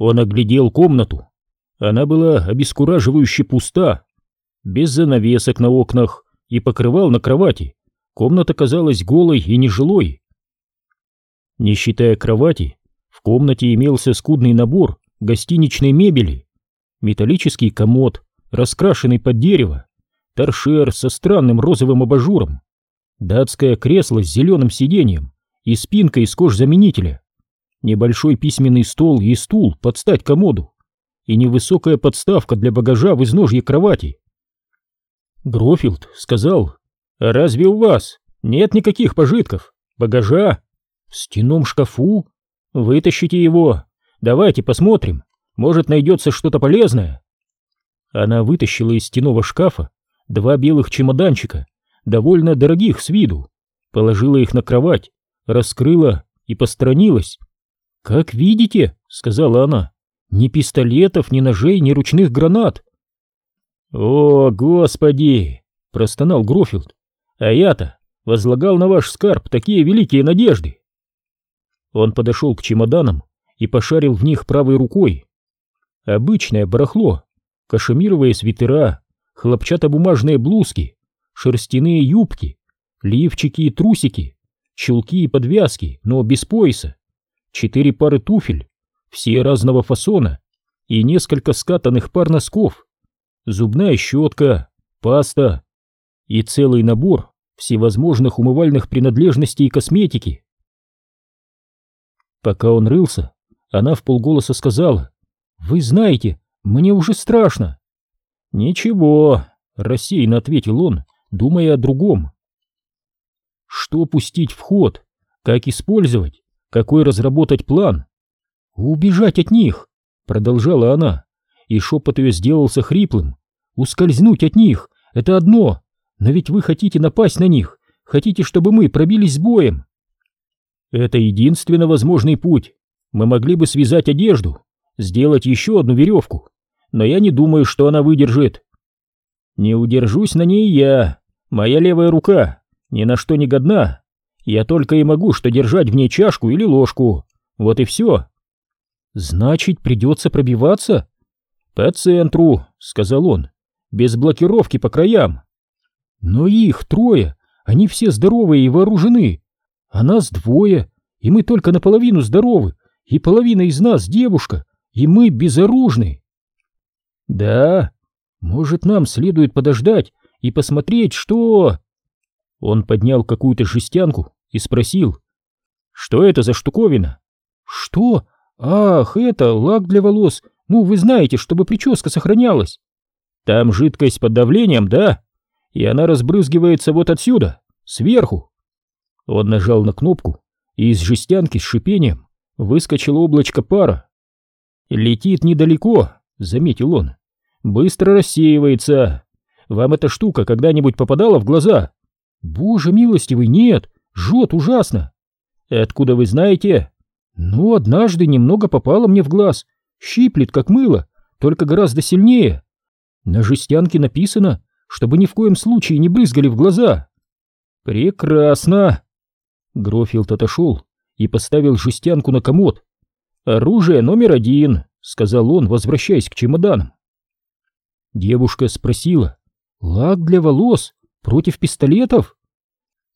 Он оглядел комнату. Она была обескураживающе пуста, без занавесок на окнах и покрывал на кровати. Комната казалась голой и нежилой. Не считая кровати, в комнате имелся скудный набор гостиничной мебели, металлический комод, раскрашенный под дерево, торшер со странным розовым абажуром, датское кресло с зеленым сиденьем и спинкой из кожзаменителя, небольшой письменный стол и стул под стать комоду и невысокая подставка для багажа в изножье кровати. Грофилд сказал, «А разве у вас нет никаких пожитков, багажа? В стенном шкафу? Вытащите его, давайте посмотрим, может найдется что-то полезное». Она вытащила из стенного шкафа два белых чемоданчика, довольно дорогих с виду, положила их на кровать, раскрыла и постранилась. «Как видите», — сказала она, — «ни пистолетов, ни ножей, ни ручных гранат». «О, господи!» — простонал Грофилд. «А я-то возлагал на ваш скарб такие великие надежды!» Он подошел к чемоданам и пошарил в них правой рукой. Обычное барахло, кашемировые свитера, хлопчатобумажные блузки, шерстяные юбки, лифчики и трусики, чулки и подвязки, но без пояса, четыре пары туфель, все разного фасона, и несколько скатанных пар носков, зубная щетка, паста и целый набор всевозможных умывальных принадлежностей и косметики. Пока он рылся, она в полголоса сказала, «Вы знаете, мне уже страшно». «Ничего», — рассеянно ответил он, думая о другом. Что пустить в ход? Как использовать? Какой разработать план? Убежать от них, продолжала она, и шепот ее сделался хриплым. Ускользнуть от них — это одно, но ведь вы хотите напасть на них, хотите, чтобы мы пробились с боем. Это единственно возможный путь. Мы могли бы связать одежду, сделать еще одну веревку, но я не думаю, что она выдержит. Не удержусь на ней я, моя левая рука ни на что не годна. Я только и могу что держать в ней чашку или ложку. Вот и все. Значит, придется пробиваться? По центру, сказал он, без блокировки по краям. Но их трое, они все здоровые и вооружены. А нас двое, и мы только наполовину здоровы, и половина из нас девушка, и мы безоружны. Да, может, нам следует подождать и посмотреть, что... Он поднял какую-то жестянку и спросил. «Что это за штуковина?» «Что? Ах, это лак для волос. Ну, вы знаете, чтобы прическа сохранялась». «Там жидкость под давлением, да? И она разбрызгивается вот отсюда, сверху». Он нажал на кнопку, и из жестянки с шипением выскочило облачко пара. «Летит недалеко», — заметил он. «Быстро рассеивается. Вам эта штука когда-нибудь попадала в глаза?» Боже милостивый, нет, жжет ужасно. Откуда вы знаете? Ну, однажды немного попало мне в глаз, щиплет, как мыло, только гораздо сильнее. На жестянке написано, чтобы ни в коем случае не брызгали в глаза. Прекрасно. Грофилд отошел и поставил жестянку на комод. «Оружие номер один», — сказал он, возвращаясь к чемоданам. Девушка спросила, «Лак для волос? Против пистолетов?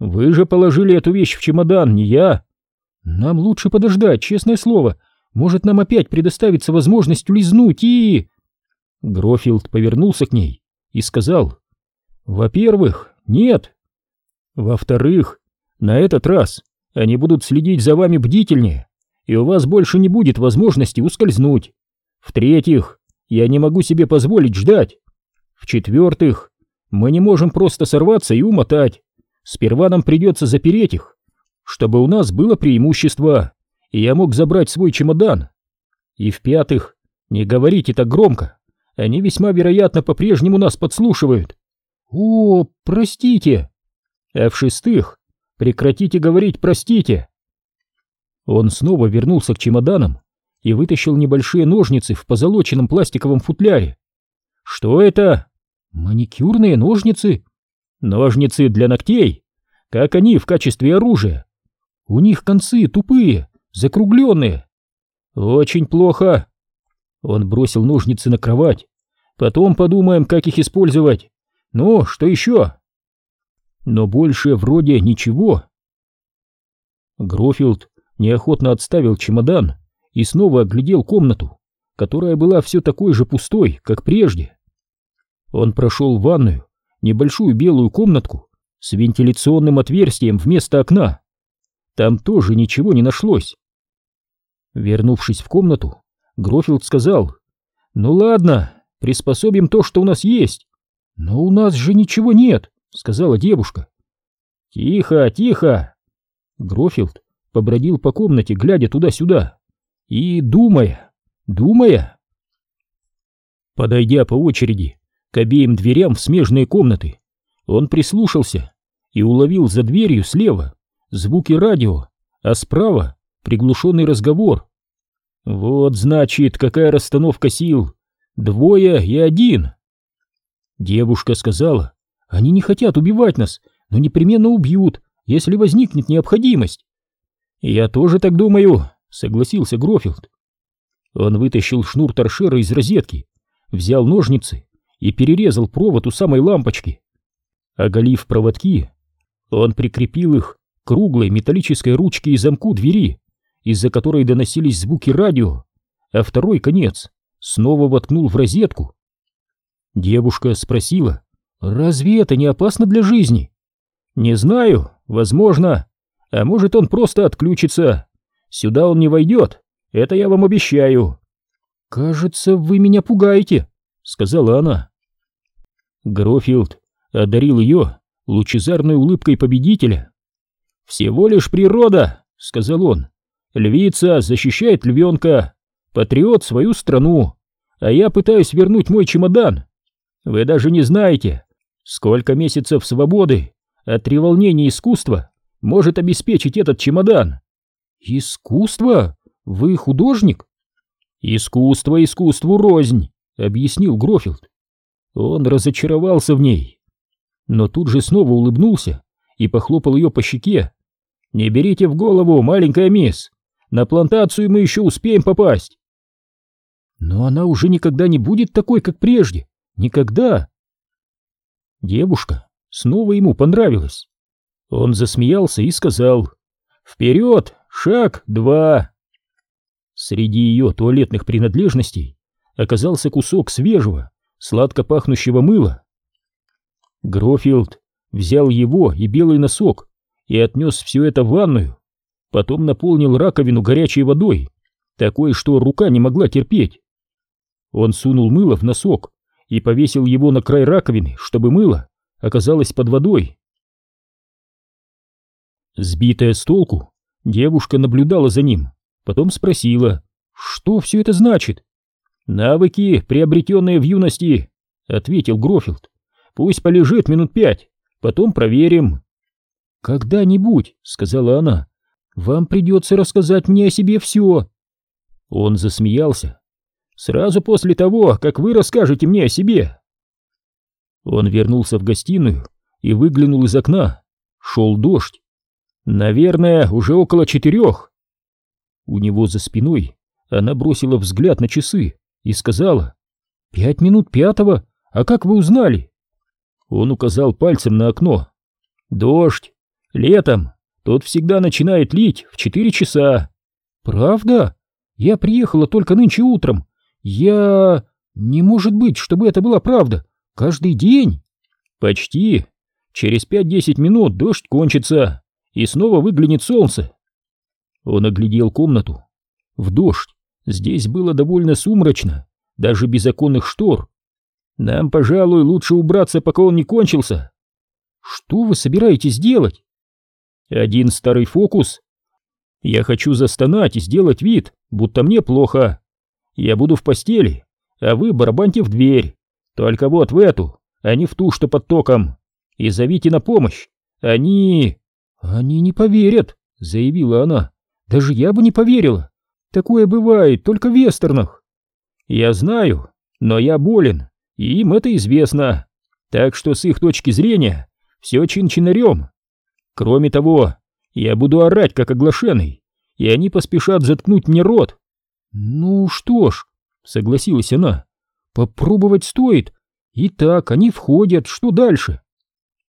Вы же положили эту вещь в чемодан, не я. Нам лучше подождать, честное слово. Может, нам опять предоставится возможность улизнуть и... Грофилд повернулся к ней и сказал. Во-первых, нет. Во-вторых, на этот раз они будут следить за вами бдительнее, и у вас больше не будет возможности ускользнуть. В-третьих, я не могу себе позволить ждать. В-четвертых, мы не можем просто сорваться и умотать. Сперва нам придется запереть их, чтобы у нас было преимущество, и я мог забрать свой чемодан. И в-пятых, не говорите так громко, они весьма вероятно по-прежнему нас подслушивают. О, простите. А в-шестых, прекратите говорить «простите». Он снова вернулся к чемоданам и вытащил небольшие ножницы в позолоченном пластиковом футляре. «Что это?» Маникюрные ножницы? Ножницы для ногтей? Как они в качестве оружия? У них концы тупые, закругленные. Очень плохо. Он бросил ножницы на кровать. Потом подумаем, как их использовать. Ну, что еще? Но больше вроде ничего. Грофилд неохотно отставил чемодан и снова оглядел комнату, которая была все такой же пустой, как прежде. Он прошел в ванную, небольшую белую комнатку с вентиляционным отверстием вместо окна. Там тоже ничего не нашлось. Вернувшись в комнату, Грофилд сказал, «Ну ладно, приспособим то, что у нас есть». «Но у нас же ничего нет», — сказала девушка. «Тихо, тихо!» Грофилд побродил по комнате, глядя туда-сюда и думая, думая. Подойдя по очереди к обеим дверям в смежные комнаты, он прислушался и уловил за дверью слева звуки радио, а справа приглушенный разговор. Вот значит, какая расстановка сил. Двое и один. Девушка сказала, они не хотят убивать нас, но непременно убьют, если возникнет необходимость. Я тоже так думаю, согласился Грофилд. Он вытащил шнур торшера из розетки, взял ножницы и перерезал провод у самой лампочки. Оголив проводки, он прикрепил их к круглой металлической ручке и замку двери, из-за которой доносились звуки радио, а второй конец снова воткнул в розетку. Девушка спросила, «Разве это не опасно для жизни?» «Не знаю, возможно. А может, он просто отключится. Сюда он не войдет, это я вам обещаю». «Кажется, вы меня пугаете», — сказала она. Грофилд одарил ее лучезарной улыбкой победителя. «Всего лишь природа», — сказал он. «Львица защищает львенка, патриот свою страну, а я пытаюсь вернуть мой чемодан. Вы даже не знаете, сколько месяцев свободы от треволнения искусства может обеспечить этот чемодан». «Искусство? Вы художник?» «Искусство искусству рознь», — объяснил Грофилд. Он разочаровался в ней, но тут же снова улыбнулся и похлопал ее по щеке. «Не берите в голову, маленькая мисс, на плантацию мы еще успеем попасть». «Но она уже никогда не будет такой, как прежде, никогда!» Девушка снова ему понравилась. Он засмеялся и сказал «Вперед! Шаг два!» Среди ее туалетных принадлежностей оказался кусок свежего, сладко пахнущего мыла. Грофилд взял его и белый носок и отнес все это в ванную, потом наполнил раковину горячей водой, такой, что рука не могла терпеть. Он сунул мыло в носок и повесил его на край раковины, чтобы мыло оказалось под водой. Сбитая с толку, девушка наблюдала за ним, потом спросила, что все это значит. «Навыки, приобретенные в юности», — ответил Грофилд. «Пусть полежит минут пять, потом проверим». «Когда-нибудь», — сказала она, — «вам придется рассказать мне о себе все». Он засмеялся. «Сразу после того, как вы расскажете мне о себе». Он вернулся в гостиную и выглянул из окна. Шел дождь. Наверное, уже около четырех. У него за спиной она бросила взгляд на часы и сказала, «Пять минут пятого? А как вы узнали?» Он указал пальцем на окно. «Дождь. Летом. Тут всегда начинает лить в четыре часа». «Правда? Я приехала только нынче утром. Я... Не может быть, чтобы это была правда. Каждый день?» «Почти. Через пять-десять минут дождь кончится, и снова выглянет солнце». Он оглядел комнату. В дождь Здесь было довольно сумрачно, даже без оконных штор. Нам, пожалуй, лучше убраться, пока он не кончился. Что вы собираетесь делать? Один старый фокус. Я хочу застонать и сделать вид, будто мне плохо. Я буду в постели, а вы барабаньте в дверь. Только вот в эту, а не в ту, что под током. И зовите на помощь. Они... Они не поверят, заявила она. Даже я бы не поверила. Такое бывает только в вестернах. Я знаю, но я болен, и им это известно. Так что с их точки зрения все чин-чинарем. Кроме того, я буду орать, как оглашенный, и они поспешат заткнуть мне рот. Ну что ж, согласилась она. Попробовать стоит. Итак, они входят, что дальше?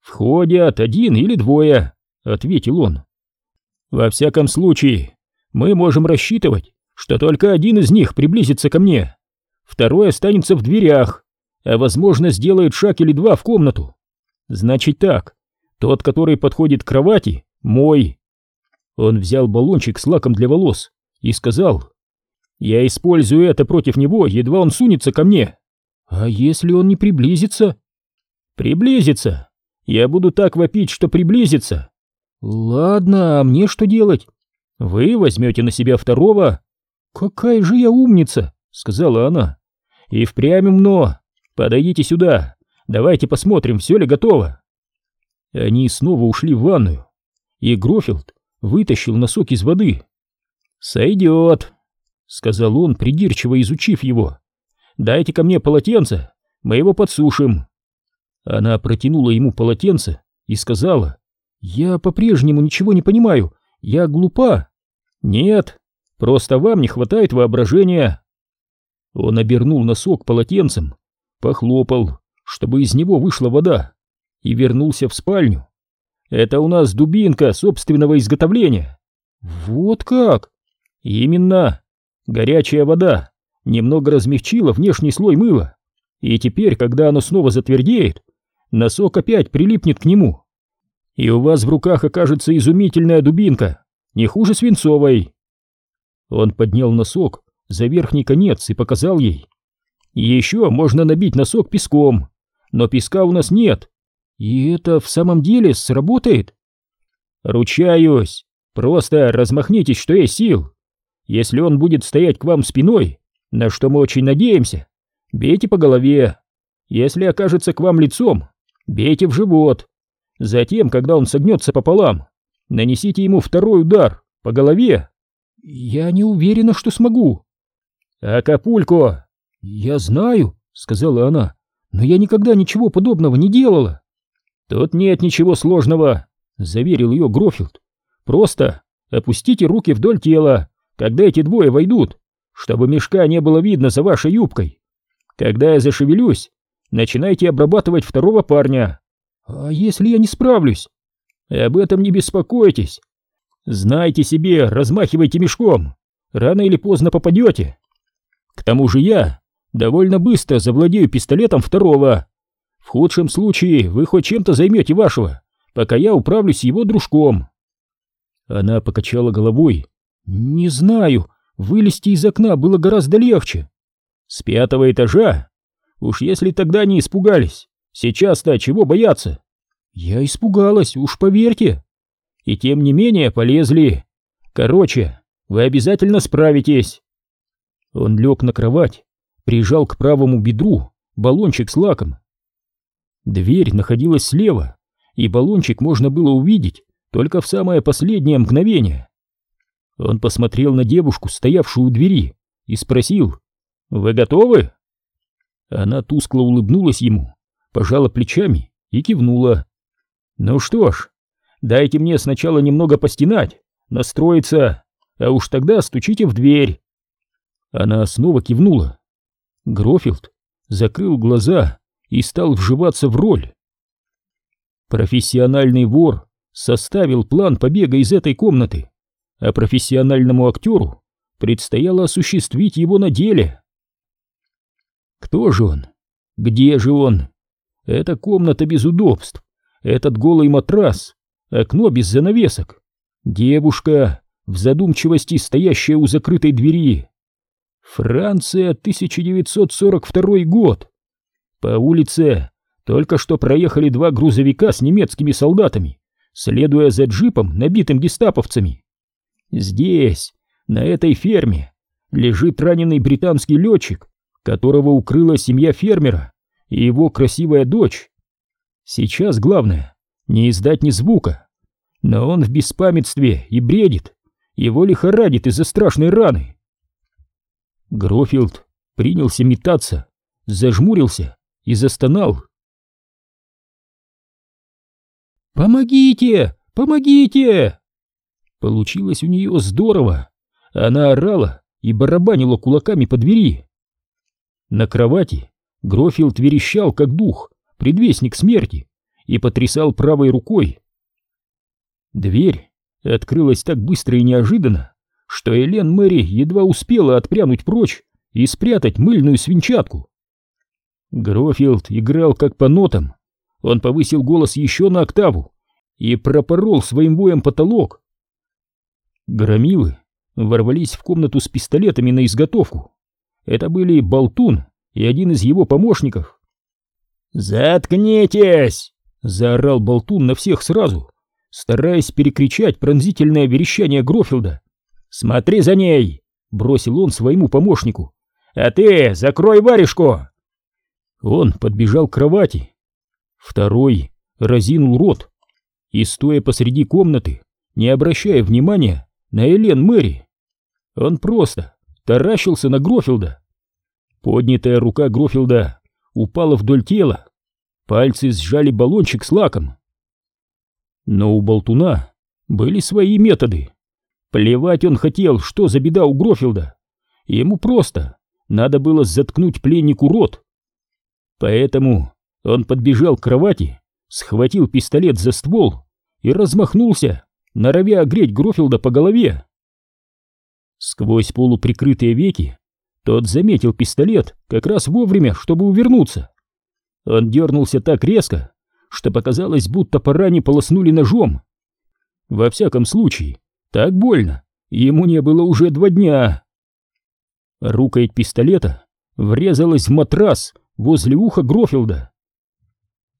Входят один или двое, ответил он. Во всяком случае, мы можем рассчитывать, что только один из них приблизится ко мне. Второй останется в дверях, а возможно сделает шаг или два в комнату. Значит так, тот, который подходит к кровати, мой. Он взял баллончик с лаком для волос и сказал, «Я использую это против него, едва он сунется ко мне». «А если он не приблизится?» «Приблизится. Я буду так вопить, что приблизится». «Ладно, а мне что делать?» «Вы возьмете на себя второго». «Какая же я умница!» — сказала она. «И впрямь умно. Подойдите сюда. Давайте посмотрим, все ли готово». Они снова ушли в ванную, и Грофилд вытащил носок из воды. «Сойдет», — сказал он, придирчиво изучив его. «Дайте ко мне полотенце, мы его подсушим». Она протянула ему полотенце и сказала, «Я по-прежнему ничего не понимаю, я глупа». «Нет, просто вам не хватает воображения». Он обернул носок полотенцем, похлопал, чтобы из него вышла вода, и вернулся в спальню. Это у нас дубинка собственного изготовления. Вот как? Именно. Горячая вода немного размягчила внешний слой мыла, и теперь, когда оно снова затвердеет, носок опять прилипнет к нему. И у вас в руках окажется изумительная дубинка, не хуже свинцовой. Он поднял носок за верхний конец и показал ей. Еще можно набить носок песком, но песка у нас нет, и это в самом деле сработает? Ручаюсь. Просто размахнитесь, что есть сил. Если он будет стоять к вам спиной, на что мы очень надеемся, бейте по голове. Если окажется к вам лицом, бейте в живот. Затем, когда он согнется пополам, нанесите ему второй удар по голове. Я не уверена, что смогу. Акапулько! Я знаю, сказала она, но я никогда ничего подобного не делала. «Тут нет ничего сложного», — заверил ее Грофилд. «Просто опустите руки вдоль тела, когда эти двое войдут, чтобы мешка не было видно за вашей юбкой. Когда я зашевелюсь, начинайте обрабатывать второго парня. А если я не справлюсь? Об этом не беспокойтесь. Знайте себе, размахивайте мешком. Рано или поздно попадете. К тому же я довольно быстро завладею пистолетом второго. В худшем случае вы хоть чем-то займете вашего, пока я управлюсь его дружком. Она покачала головой. Не знаю, вылезти из окна было гораздо легче. С пятого этажа? Уж если тогда не испугались, сейчас-то чего бояться? Я испугалась, уж поверьте. И тем не менее полезли. Короче, вы обязательно справитесь. Он лег на кровать, прижал к правому бедру баллончик с лаком Дверь находилась слева, и баллончик можно было увидеть только в самое последнее мгновение. Он посмотрел на девушку, стоявшую у двери, и спросил, «Вы готовы?» Она тускло улыбнулась ему, пожала плечами и кивнула. «Ну что ж, дайте мне сначала немного постенать, настроиться, а уж тогда стучите в дверь». Она снова кивнула. Грофилд закрыл глаза и стал вживаться в роль. Профессиональный вор составил план побега из этой комнаты, а профессиональному актеру предстояло осуществить его на деле. Кто же он? Где же он? Эта комната без удобств, этот голый матрас, окно без занавесок, девушка в задумчивости, стоящая у закрытой двери. Франция, 1942 год. По улице только что проехали два грузовика с немецкими солдатами, следуя за джипом, набитым гестаповцами. Здесь, на этой ферме, лежит раненый британский летчик, которого укрыла семья фермера и его красивая дочь. Сейчас главное не издать ни звука, но он в беспамятстве и бредит, его лихорадит из-за страшной раны. Грофилд принялся метаться, зажмурился и застонал. «Помогите! Помогите!» Получилось у нее здорово. Она орала и барабанила кулаками по двери. На кровати Грофилд верещал, как дух, предвестник смерти, и потрясал правой рукой. Дверь открылась так быстро и неожиданно, что Элен Мэри едва успела отпрянуть прочь и спрятать мыльную свинчатку. Грофилд играл как по нотам. Он повысил голос еще на октаву и пропорол своим воем потолок. Громилы ворвались в комнату с пистолетами на изготовку. Это были Болтун и один из его помощников. «Заткнитесь!» — заорал Болтун на всех сразу, стараясь перекричать пронзительное верещание Грофилда. «Смотри за ней!» — бросил он своему помощнику. «А ты закрой варежку!» Он подбежал к кровати. Второй разинул рот и, стоя посреди комнаты, не обращая внимания на Элен Мэри, он просто таращился на Грофилда. Поднятая рука Грофилда упала вдоль тела, пальцы сжали баллончик с лаком. Но у болтуна были свои методы. Плевать он хотел, что за беда у Грофилда. Ему просто надо было заткнуть пленнику рот. Поэтому он подбежал к кровати, схватил пистолет за ствол и размахнулся, норовя огреть Грофилда по голове. Сквозь полуприкрытые веки тот заметил пистолет как раз вовремя, чтобы увернуться. Он дернулся так резко, что показалось, будто по полоснули ножом. Во всяком случае, так больно, ему не было уже два дня. Рукоять пистолета врезалась в матрас возле уха Грофилда.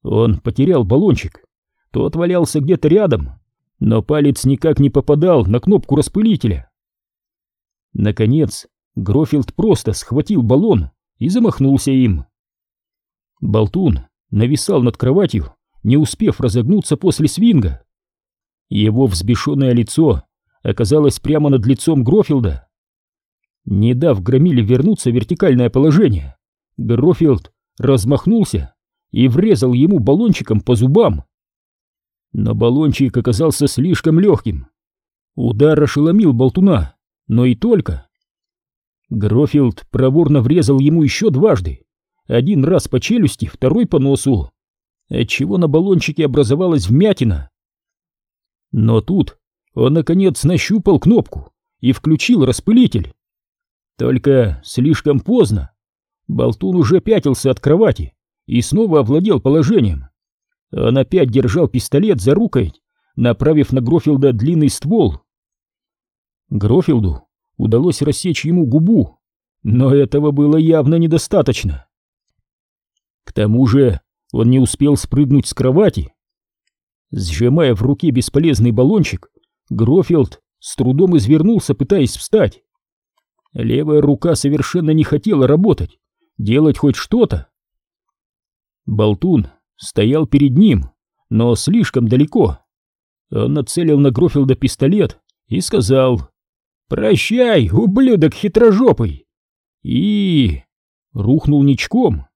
Он потерял баллончик, тот валялся где-то рядом, но палец никак не попадал на кнопку распылителя. Наконец, Грофилд просто схватил баллон и замахнулся им. Болтун нависал над кроватью, не успев разогнуться после свинга. Его взбешенное лицо оказалось прямо над лицом Грофилда. Не дав громиле вернуться в вертикальное положение, Грофилд размахнулся и врезал ему баллончиком по зубам. Но баллончик оказался слишком легким. Удар ошеломил болтуна, но и только. Грофилд проворно врезал ему еще дважды. Один раз по челюсти, второй по носу, отчего на баллончике образовалась вмятина. Но тут он, наконец, нащупал кнопку и включил распылитель. Только слишком поздно. Болтун уже пятился от кровати и снова овладел положением. Он опять держал пистолет за рукоять, направив на Грофилда длинный ствол. Грофилду удалось рассечь ему губу, но этого было явно недостаточно. К тому же он не успел спрыгнуть с кровати. Сжимая в руке бесполезный баллончик, Грофилд с трудом извернулся, пытаясь встать. Левая рука совершенно не хотела работать, делать хоть что-то. Болтун стоял перед ним, но слишком далеко. Он нацелил на Грофилда пистолет и сказал «Прощай, ублюдок хитрожопый!» и рухнул ничком.